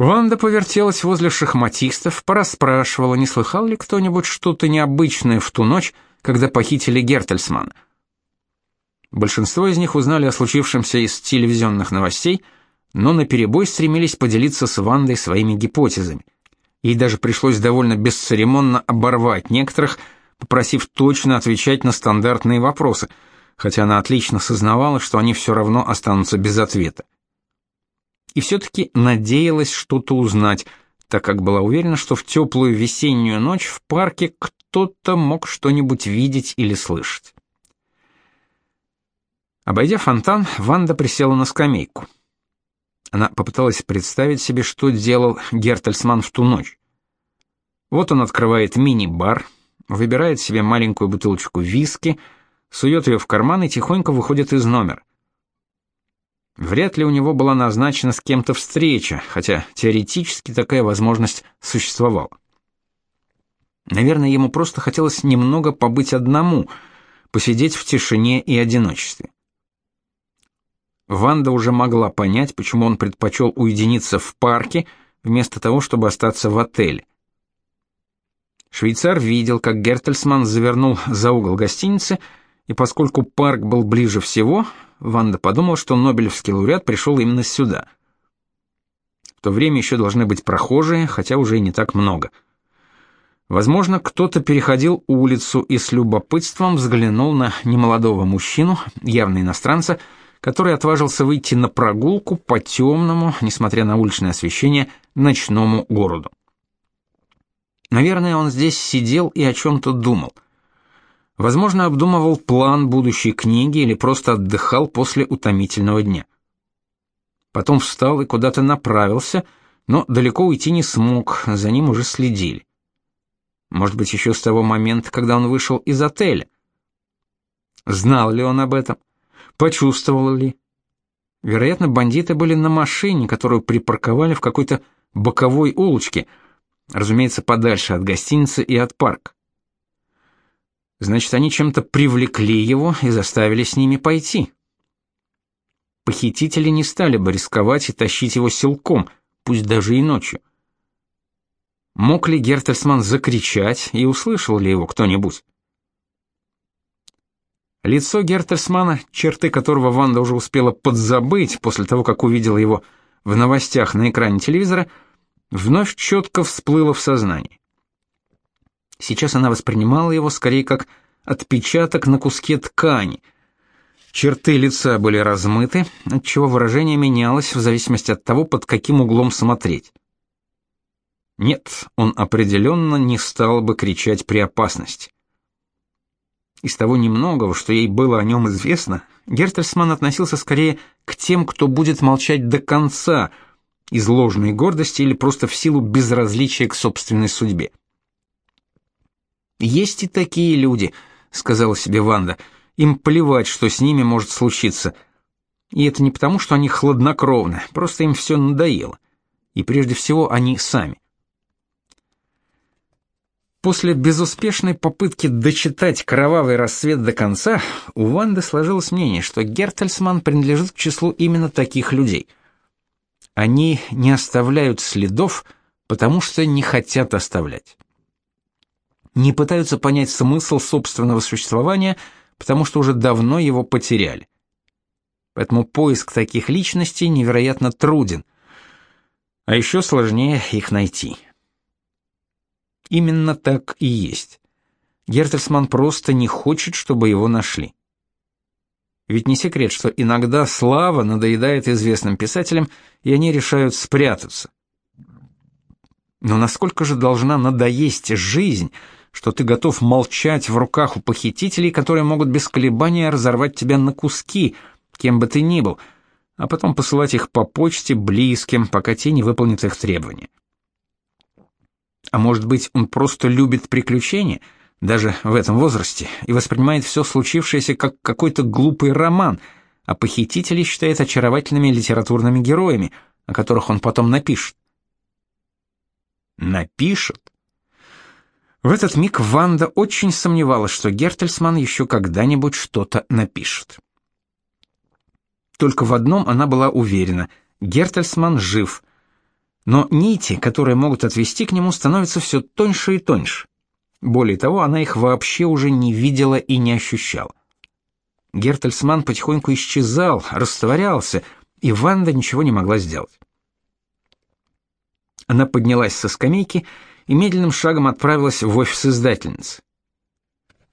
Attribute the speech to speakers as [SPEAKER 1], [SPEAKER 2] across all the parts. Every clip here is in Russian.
[SPEAKER 1] Ванда повертелась возле шахматистов, порасспрашивала, не слыхал ли кто-нибудь что-то необычное в ту ночь, когда похитили Гертельсмана. Большинство из них узнали о случившемся из телевизионных новостей, но наперебой стремились поделиться с Вандой своими гипотезами. Ей даже пришлось довольно бесцеремонно оборвать некоторых, попросив точно отвечать на стандартные вопросы, хотя она отлично сознавала, что они все равно останутся без ответа и все-таки надеялась что-то узнать, так как была уверена, что в теплую весеннюю ночь в парке кто-то мог что-нибудь видеть или слышать. Обойдя фонтан, Ванда присела на скамейку. Она попыталась представить себе, что делал Гертельсман в ту ночь. Вот он открывает мини-бар, выбирает себе маленькую бутылочку виски, сует ее в карман и тихонько выходит из номера. Вряд ли у него была назначена с кем-то встреча, хотя теоретически такая возможность существовала. Наверное, ему просто хотелось немного побыть одному, посидеть в тишине и одиночестве. Ванда уже могла понять, почему он предпочел уединиться в парке вместо того, чтобы остаться в отеле. Швейцар видел, как Гертельсман завернул за угол гостиницы, и поскольку парк был ближе всего, Ванда подумала, что Нобелевский лауреат пришел именно сюда. В то время еще должны быть прохожие, хотя уже и не так много. Возможно, кто-то переходил улицу и с любопытством взглянул на немолодого мужчину, явно иностранца, который отважился выйти на прогулку по темному, несмотря на уличное освещение, ночному городу. Наверное, он здесь сидел и о чем-то думал – Возможно, обдумывал план будущей книги или просто отдыхал после утомительного дня. Потом встал и куда-то направился, но далеко уйти не смог, за ним уже следили. Может быть, еще с того момента, когда он вышел из отеля. Знал ли он об этом? Почувствовал ли? Вероятно, бандиты были на машине, которую припарковали в какой-то боковой улочке, разумеется, подальше от гостиницы и от парка. Значит, они чем-то привлекли его и заставили с ними пойти. Похитители не стали бы рисковать и тащить его силком, пусть даже и ночью. Мог ли Гертельсман закричать и услышал ли его кто-нибудь? Лицо Гертельсмана, черты которого Ванда уже успела подзабыть после того, как увидела его в новостях на экране телевизора, вновь четко всплыло в сознании. Сейчас она воспринимала его скорее как отпечаток на куске ткани. Черты лица были размыты, отчего выражение менялось в зависимости от того, под каким углом смотреть. Нет, он определенно не стал бы кричать при опасности. Из того немногого, что ей было о нем известно, Гертельсман относился скорее к тем, кто будет молчать до конца, из ложной гордости или просто в силу безразличия к собственной судьбе. Есть и такие люди, сказала себе Ванда. Им плевать, что с ними может случиться. И это не потому, что они хладнокровны, просто им все надоело. И прежде всего они сами. После безуспешной попытки дочитать «Кровавый рассвет» до конца, у Ванды сложилось мнение, что Гертельсман принадлежит к числу именно таких людей. Они не оставляют следов, потому что не хотят оставлять не пытаются понять смысл собственного существования, потому что уже давно его потеряли. Поэтому поиск таких личностей невероятно труден, а еще сложнее их найти. Именно так и есть. Гертельсман просто не хочет, чтобы его нашли. Ведь не секрет, что иногда слава надоедает известным писателям, и они решают спрятаться. Но насколько же должна надоесть жизнь, что ты готов молчать в руках у похитителей, которые могут без колебания разорвать тебя на куски, кем бы ты ни был, а потом посылать их по почте близким, пока те не выполнят их требования. А может быть, он просто любит приключения, даже в этом возрасте, и воспринимает все случившееся как какой-то глупый роман, а похитителей считает очаровательными литературными героями, о которых он потом напишет. Напишет? В этот миг Ванда очень сомневалась, что Гертельсман еще когда-нибудь что-то напишет. Только в одном она была уверена: Гертельсман жив. Но нити, которые могут отвести к нему, становятся все тоньше и тоньше. Более того, она их вообще уже не видела и не ощущала. Гертельсман потихоньку исчезал, растворялся, и Ванда ничего не могла сделать. Она поднялась со скамейки и медленным шагом отправилась в офис издательницы.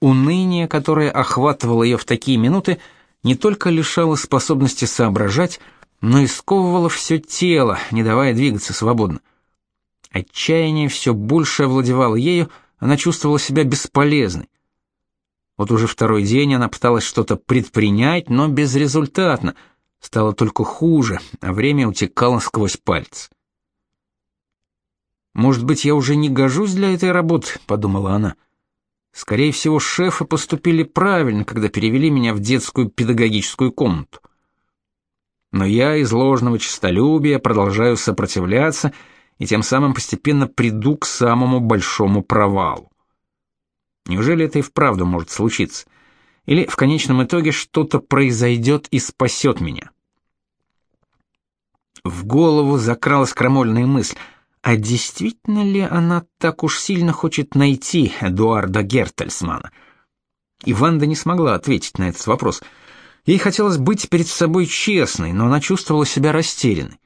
[SPEAKER 1] Уныние, которое охватывало ее в такие минуты, не только лишало способности соображать, но и сковывало все тело, не давая двигаться свободно. Отчаяние все больше овладевало ею, она чувствовала себя бесполезной. Вот уже второй день она пыталась что-то предпринять, но безрезультатно. Стало только хуже, а время утекало сквозь пальцы. Может быть, я уже не гожусь для этой работы, подумала она. Скорее всего, шефы поступили правильно, когда перевели меня в детскую педагогическую комнату. Но я из ложного честолюбия продолжаю сопротивляться и тем самым постепенно приду к самому большому провалу. Неужели это и вправду может случиться? Или в конечном итоге что-то произойдет и спасет меня? В голову закралась крамольная мысль: а действительно ли она так уж сильно хочет найти Эдуарда Гертельсмана? И Ванда не смогла ответить на этот вопрос. Ей хотелось быть перед собой честной, но она чувствовала себя растерянной.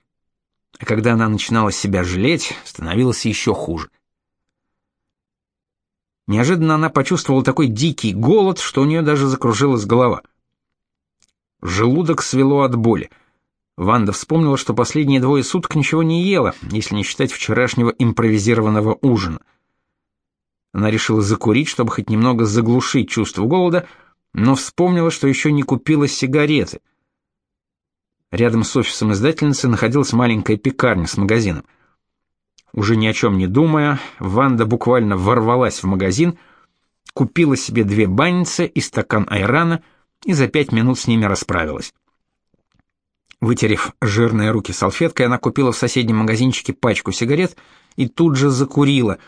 [SPEAKER 1] А когда она начинала себя жалеть, становилось еще хуже. Неожиданно она почувствовала такой дикий голод, что у нее даже закружилась голова. Желудок свело от боли. Ванда вспомнила, что последние двое суток ничего не ела, если не считать вчерашнего импровизированного ужина. Она решила закурить, чтобы хоть немного заглушить чувство голода, но вспомнила, что еще не купила сигареты. Рядом с офисом издательницы находилась маленькая пекарня с магазином. Уже ни о чем не думая, Ванда буквально ворвалась в магазин, купила себе две банницы и стакан айрана и за пять минут с ними расправилась. Вытерев жирные руки салфеткой, она купила в соседнем магазинчике пачку сигарет и тут же закурила.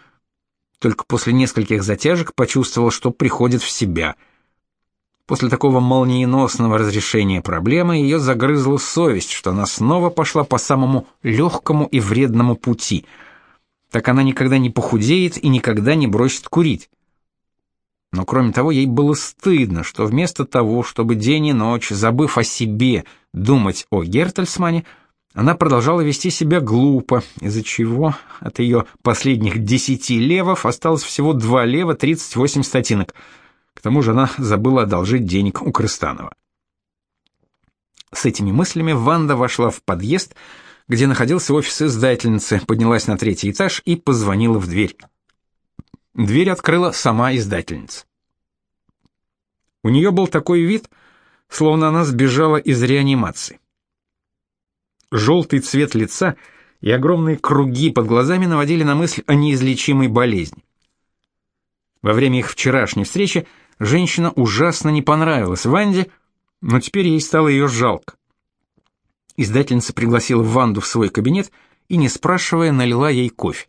[SPEAKER 1] Только после нескольких затяжек почувствовала, что приходит в себя. После такого молниеносного разрешения проблемы ее загрызла совесть, что она снова пошла по самому легкому и вредному пути — так она никогда не похудеет и никогда не бросит курить. Но кроме того, ей было стыдно, что вместо того, чтобы день и ночь, забыв о себе, думать о Гертельсмане, она продолжала вести себя глупо, из-за чего от ее последних десяти левов осталось всего два лева 38 статинок. К тому же она забыла одолжить денег у Крыстанова. С этими мыслями Ванда вошла в подъезд, где находился офис издательницы, поднялась на третий этаж и позвонила в дверь. Дверь открыла сама издательница. У нее был такой вид, словно она сбежала из реанимации. Желтый цвет лица и огромные круги под глазами наводили на мысль о неизлечимой болезни. Во время их вчерашней встречи женщина ужасно не понравилась Ванде, но теперь ей стало ее жалко. Издательница пригласила Ванду в свой кабинет и, не спрашивая, налила ей кофе.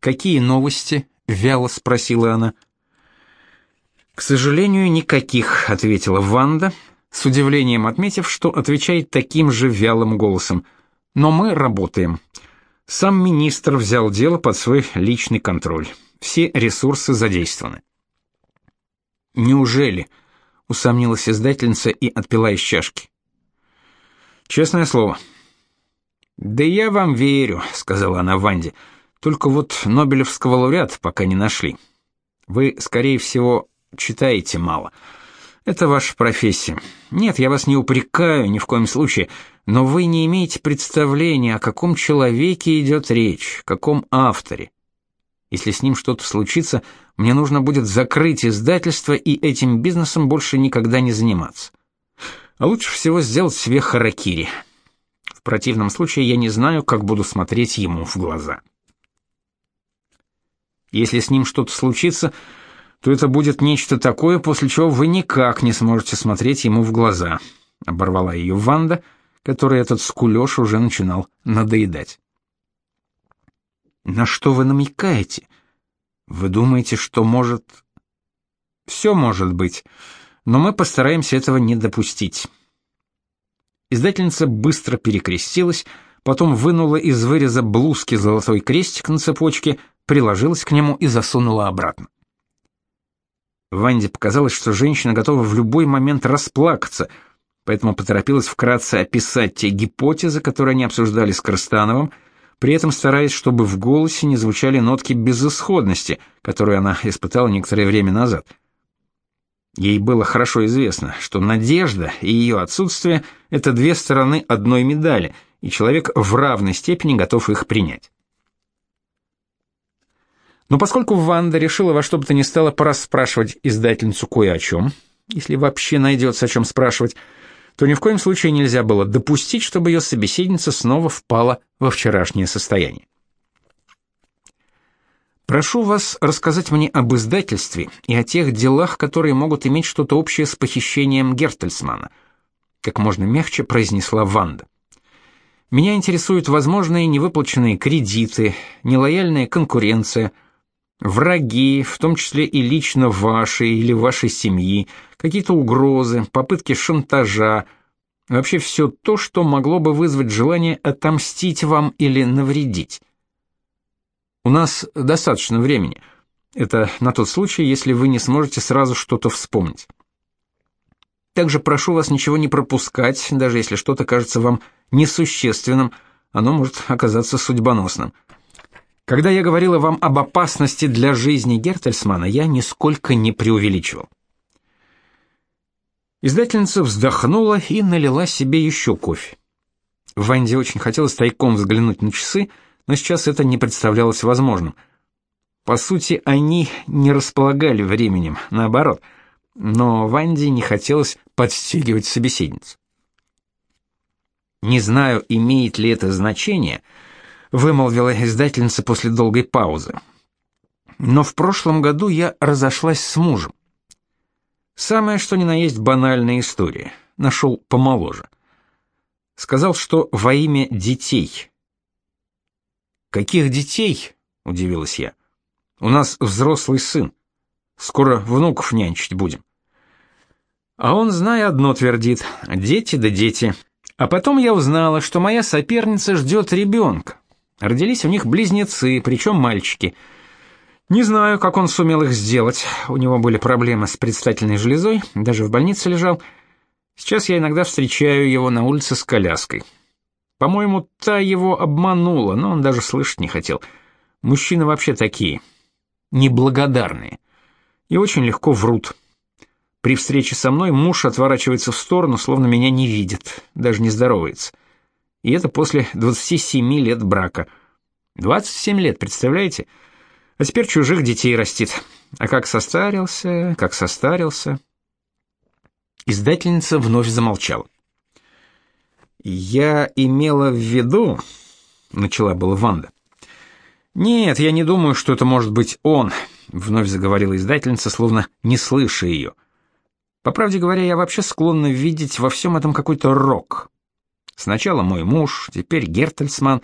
[SPEAKER 1] «Какие новости?» — вяло спросила она. «К сожалению, никаких», — ответила Ванда, с удивлением отметив, что отвечает таким же вялым голосом. «Но мы работаем. Сам министр взял дело под свой личный контроль. Все ресурсы задействованы». «Неужели?» — усомнилась издательница и отпила из чашки. Честное слово. Да я вам верю, сказала она Ванде. Только вот Нобелевского лауреата пока не нашли. Вы, скорее всего, читаете мало. Это ваша профессия. Нет, я вас не упрекаю ни в коем случае, но вы не имеете представления, о каком человеке идет речь, каком авторе. Если с ним что-то случится, мне нужно будет закрыть издательство и этим бизнесом больше никогда не заниматься. А лучше всего сделать себе харакири. В противном случае я не знаю, как буду смотреть ему в глаза. Если с ним что-то случится, то это будет нечто такое, после чего вы никак не сможете смотреть ему в глаза, оборвала ее Ванда, которой этот скулёж уже начинал надоедать. На что вы намекаете? Вы думаете, что может Все может быть но мы постараемся этого не допустить. Издательница быстро перекрестилась, потом вынула из выреза блузки золотой крестик на цепочке, приложилась к нему и засунула обратно. Ванде показалось, что женщина готова в любой момент расплакаться, поэтому поторопилась вкратце описать те гипотезы, которые они обсуждали с Крыстановым, при этом стараясь, чтобы в голосе не звучали нотки безысходности, которые она испытала некоторое время назад. Ей было хорошо известно, что надежда и ее отсутствие — это две стороны одной медали, и человек в равной степени готов их принять. Но поскольку Ванда решила во что бы то ни стало порасспрашивать издательницу кое о чем, если вообще найдется о чем спрашивать, то ни в коем случае нельзя было допустить, чтобы ее собеседница снова впала во вчерашнее состояние. Прошу вас рассказать мне об издательстве и о тех делах, которые могут иметь что-то общее с похищением Гертельсмана, как можно мягче произнесла Ванда. Меня интересуют возможные невыплаченные кредиты, нелояльная конкуренция – Враги, в том числе и лично ваши или вашей семьи, какие-то угрозы, попытки шантажа, вообще все то, что могло бы вызвать желание отомстить вам или навредить. У нас достаточно времени. Это на тот случай, если вы не сможете сразу что-то вспомнить. Также прошу вас ничего не пропускать, даже если что-то кажется вам несущественным, оно может оказаться судьбоносным. Когда я говорила вам об опасности для жизни Гертельсмана, я нисколько не преувеличивал. Издательница вздохнула и налила себе еще кофе. Ванде очень хотелось тайком взглянуть на часы, но сейчас это не представлялось возможным. По сути, они не располагали временем, наоборот. Но Ванде не хотелось подстегивать собеседницу. Не знаю, имеет ли это значение, — вымолвила издательница после долгой паузы. Но в прошлом году я разошлась с мужем. Самое что ни на есть банальная история. Нашел помоложе. Сказал, что во имя детей. Каких детей? удивилась я. У нас взрослый сын. Скоро внуков нянчить будем. А он, зная одно, твердит: дети да дети. А потом я узнала, что моя соперница ждет ребенка. Родились у них близнецы, причем мальчики. Не знаю, как он сумел их сделать. У него были проблемы с предстательной железой, даже в больнице лежал. Сейчас я иногда встречаю его на улице с коляской. По-моему, та его обманула, но он даже слышать не хотел. Мужчины вообще такие, неблагодарные. И очень легко врут. При встрече со мной муж отворачивается в сторону, словно меня не видит, даже не здоровается. И это после 27 лет брака. 27 лет, представляете? А теперь чужих детей растит. А как состарился, как состарился. Издательница вновь замолчала. Я имела в виду, начала была Ванда. Нет, я не думаю, что это может быть он, вновь заговорила издательница, словно не слыша ее. По правде говоря, я вообще склонна видеть во всем этом какой-то рок. Сначала мой муж, теперь Гертельсман.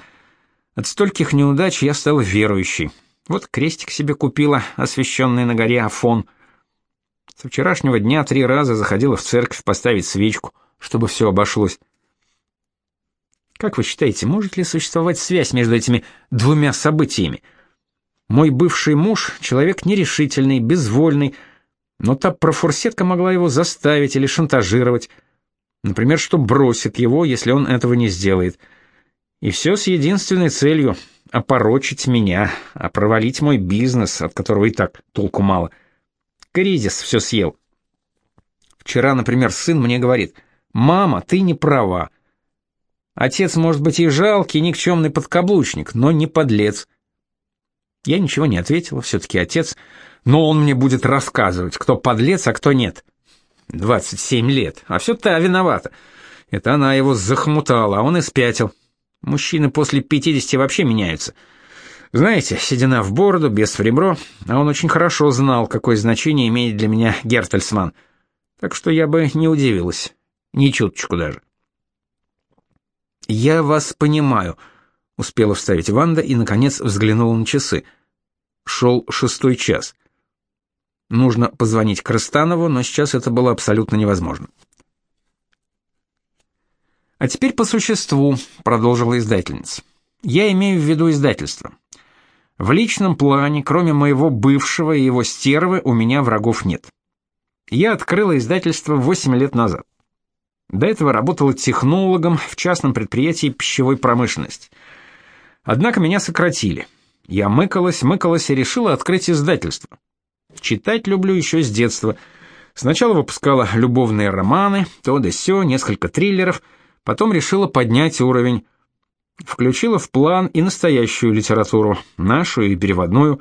[SPEAKER 1] От стольких неудач я стала верующей. Вот крестик себе купила, освященный на горе Афон. Со вчерашнего дня три раза заходила в церковь поставить свечку, чтобы все обошлось. Как вы считаете, может ли существовать связь между этими двумя событиями? Мой бывший муж — человек нерешительный, безвольный, но та профурсетка могла его заставить или шантажировать. Например, что бросит его, если он этого не сделает. И все с единственной целью — опорочить меня, а провалить мой бизнес, от которого и так толку мало. Кризис все съел. Вчера, например, сын мне говорит, «Мама, ты не права. Отец, может быть, и жалкий, никчемный подкаблучник, но не подлец». Я ничего не ответила, все-таки отец, но он мне будет рассказывать, кто подлец, а кто нет. 27 лет, а все та виновата. Это она его захмутала, а он и спятил. Мужчины после 50 вообще меняются. Знаете, седина в бороду, без в ребро, а он очень хорошо знал, какое значение имеет для меня Гертельсман. Так что я бы не удивилась, ни чуточку даже. «Я вас понимаю», — успела вставить Ванда и, наконец, взглянула на часы. Шел шестой час. Нужно позвонить Крыстанову, но сейчас это было абсолютно невозможно. А теперь по существу, продолжила издательница. Я имею в виду издательство. В личном плане, кроме моего бывшего и его стервы, у меня врагов нет. Я открыла издательство 8 лет назад. До этого работала технологом в частном предприятии пищевой промышленности. Однако меня сократили. Я мыкалась, мыкалась и решила открыть издательство. Читать люблю еще с детства. Сначала выпускала любовные романы, то да сё, несколько триллеров, потом решила поднять уровень. Включила в план и настоящую литературу, нашу и переводную,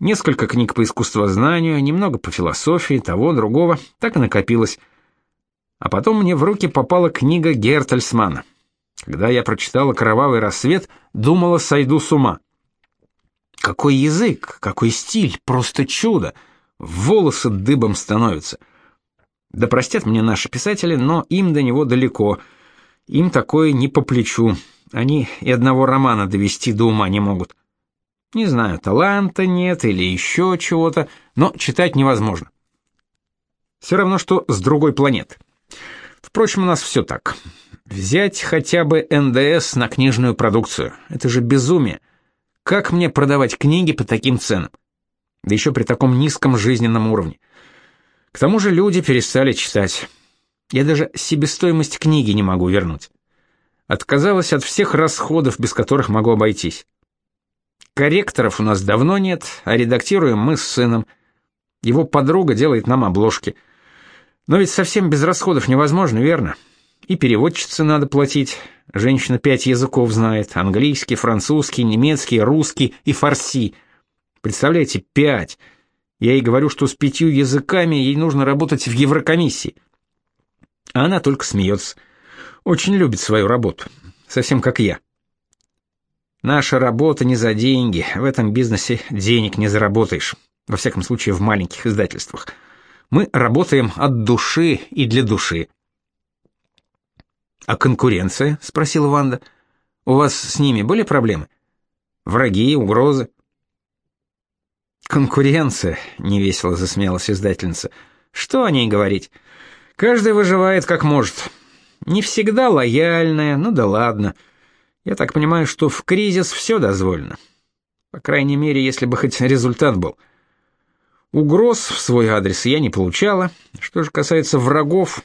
[SPEAKER 1] несколько книг по искусствознанию, немного по философии, того, другого, так и накопилось. А потом мне в руки попала книга Гертельсмана. Когда я прочитала «Кровавый рассвет», думала, сойду с ума. Какой язык, какой стиль, просто чудо. Волосы дыбом становятся. Да простят мне наши писатели, но им до него далеко. Им такое не по плечу. Они и одного романа довести до ума не могут. Не знаю, таланта нет или еще чего-то, но читать невозможно. Все равно, что с другой планеты. Впрочем, у нас все так. Взять хотя бы НДС на книжную продукцию. Это же безумие. Как мне продавать книги по таким ценам? Да еще при таком низком жизненном уровне. К тому же люди перестали читать. Я даже себестоимость книги не могу вернуть. Отказалась от всех расходов, без которых могу обойтись. Корректоров у нас давно нет, а редактируем мы с сыном. Его подруга делает нам обложки. Но ведь совсем без расходов невозможно, верно? И переводчице надо платить. Женщина пять языков знает: английский, французский, немецкий, русский и фарси. Представляете, пять. Я ей говорю, что с пятью языками ей нужно работать в Еврокомиссии. А она только смеется. Очень любит свою работу, совсем как я. Наша работа не за деньги. В этом бизнесе денег не заработаешь. Во всяком случае, в маленьких издательствах. Мы работаем от души и для души. А конкуренция? спросила Ванда. У вас с ними были проблемы? Враги, угрозы? Конкуренция, невесело засмеялась издательница. Что о ней говорить? Каждый выживает как может. Не всегда лояльная, ну да ладно. Я так понимаю, что в кризис все дозволено. По крайней мере, если бы хоть результат был. Угроз в свой адрес я не получала. Что же касается врагов,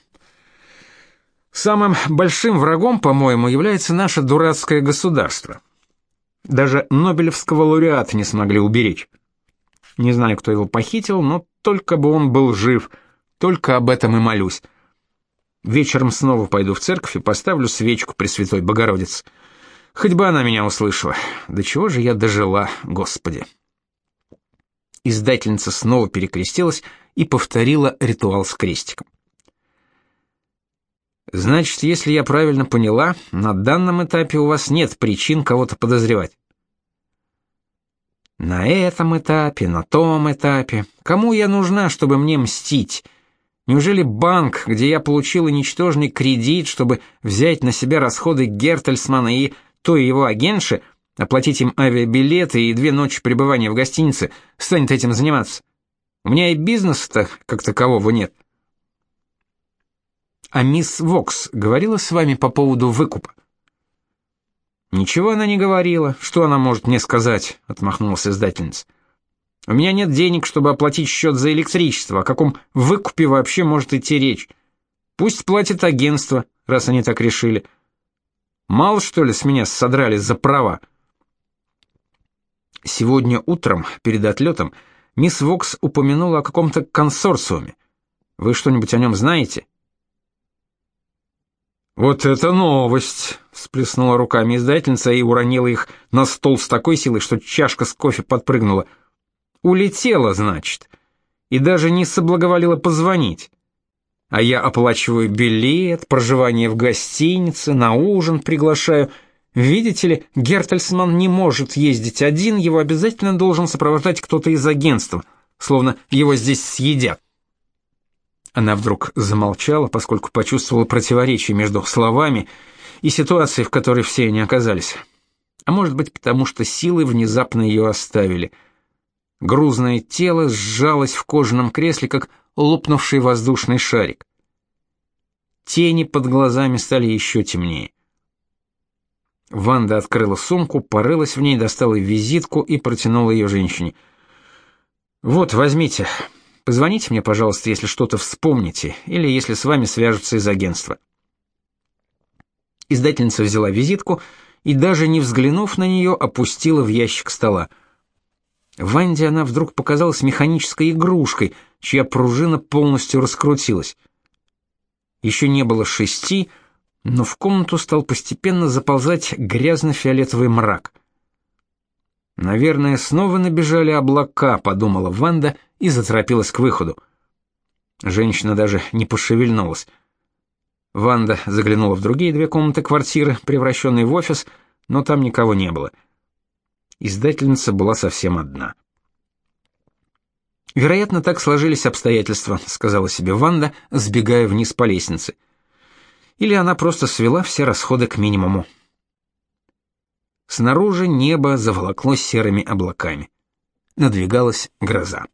[SPEAKER 1] Самым большим врагом, по-моему, является наше дурацкое государство. Даже Нобелевского лауреата не смогли уберечь. Не знаю, кто его похитил, но только бы он был жив, только об этом и молюсь. Вечером снова пойду в церковь и поставлю свечку при Святой Богородице. Хоть бы она меня услышала. До чего же я дожила, Господи. Издательница снова перекрестилась и повторила ритуал с крестиком. Значит, если я правильно поняла, на данном этапе у вас нет причин кого-то подозревать. На этом этапе, на том этапе. Кому я нужна, чтобы мне мстить? Неужели банк, где я получила ничтожный кредит, чтобы взять на себя расходы Гертельсмана и той его агентши, оплатить им авиабилеты и две ночи пребывания в гостинице, станет этим заниматься? У меня и бизнеса-то как такового нет. А мисс Вокс говорила с вами по поводу выкупа? Ничего она не говорила. Что она может мне сказать? отмахнулась издательница. У меня нет денег, чтобы оплатить счет за электричество. О каком выкупе вообще может идти речь? Пусть платит агентство, раз они так решили. Мало что ли с меня содрали за права? Сегодня утром, перед отлетом, мисс Вокс упомянула о каком-то консорциуме. Вы что-нибудь о нем знаете? Вот это новость, всплеснула руками издательница и уронила их на стол с такой силой, что чашка с кофе подпрыгнула. Улетела, значит, и даже не соблаговолила позвонить. А я оплачиваю билет, проживание в гостинице, на ужин приглашаю. Видите ли, Гертельсман не может ездить один, его обязательно должен сопровождать кто-то из агентства, словно его здесь съедят. Она вдруг замолчала, поскольку почувствовала противоречие между словами и ситуацией, в которой все они оказались. А может быть, потому что силы внезапно ее оставили. Грузное тело сжалось в кожаном кресле, как лопнувший воздушный шарик. Тени под глазами стали еще темнее. Ванда открыла сумку, порылась в ней, достала визитку и протянула ее женщине. «Вот, возьмите. Позвоните мне, пожалуйста, если что-то вспомните, или если с вами свяжутся из агентства». Издательница взяла визитку и, даже не взглянув на нее, опустила в ящик стола. Ванде она вдруг показалась механической игрушкой, чья пружина полностью раскрутилась. Еще не было шести, но в комнату стал постепенно заползать грязно-фиолетовый мрак. Наверное, снова набежали облака, подумала Ванда и заторопилась к выходу. Женщина даже не пошевельнулась. Ванда заглянула в другие две комнаты квартиры, превращенные в офис, но там никого не было. Издательница была совсем одна. Вероятно, так сложились обстоятельства, сказала себе Ванда, сбегая вниз по лестнице. Или она просто свела все расходы к минимуму. Снаружи небо заволокло серыми облаками. Надвигалась гроза.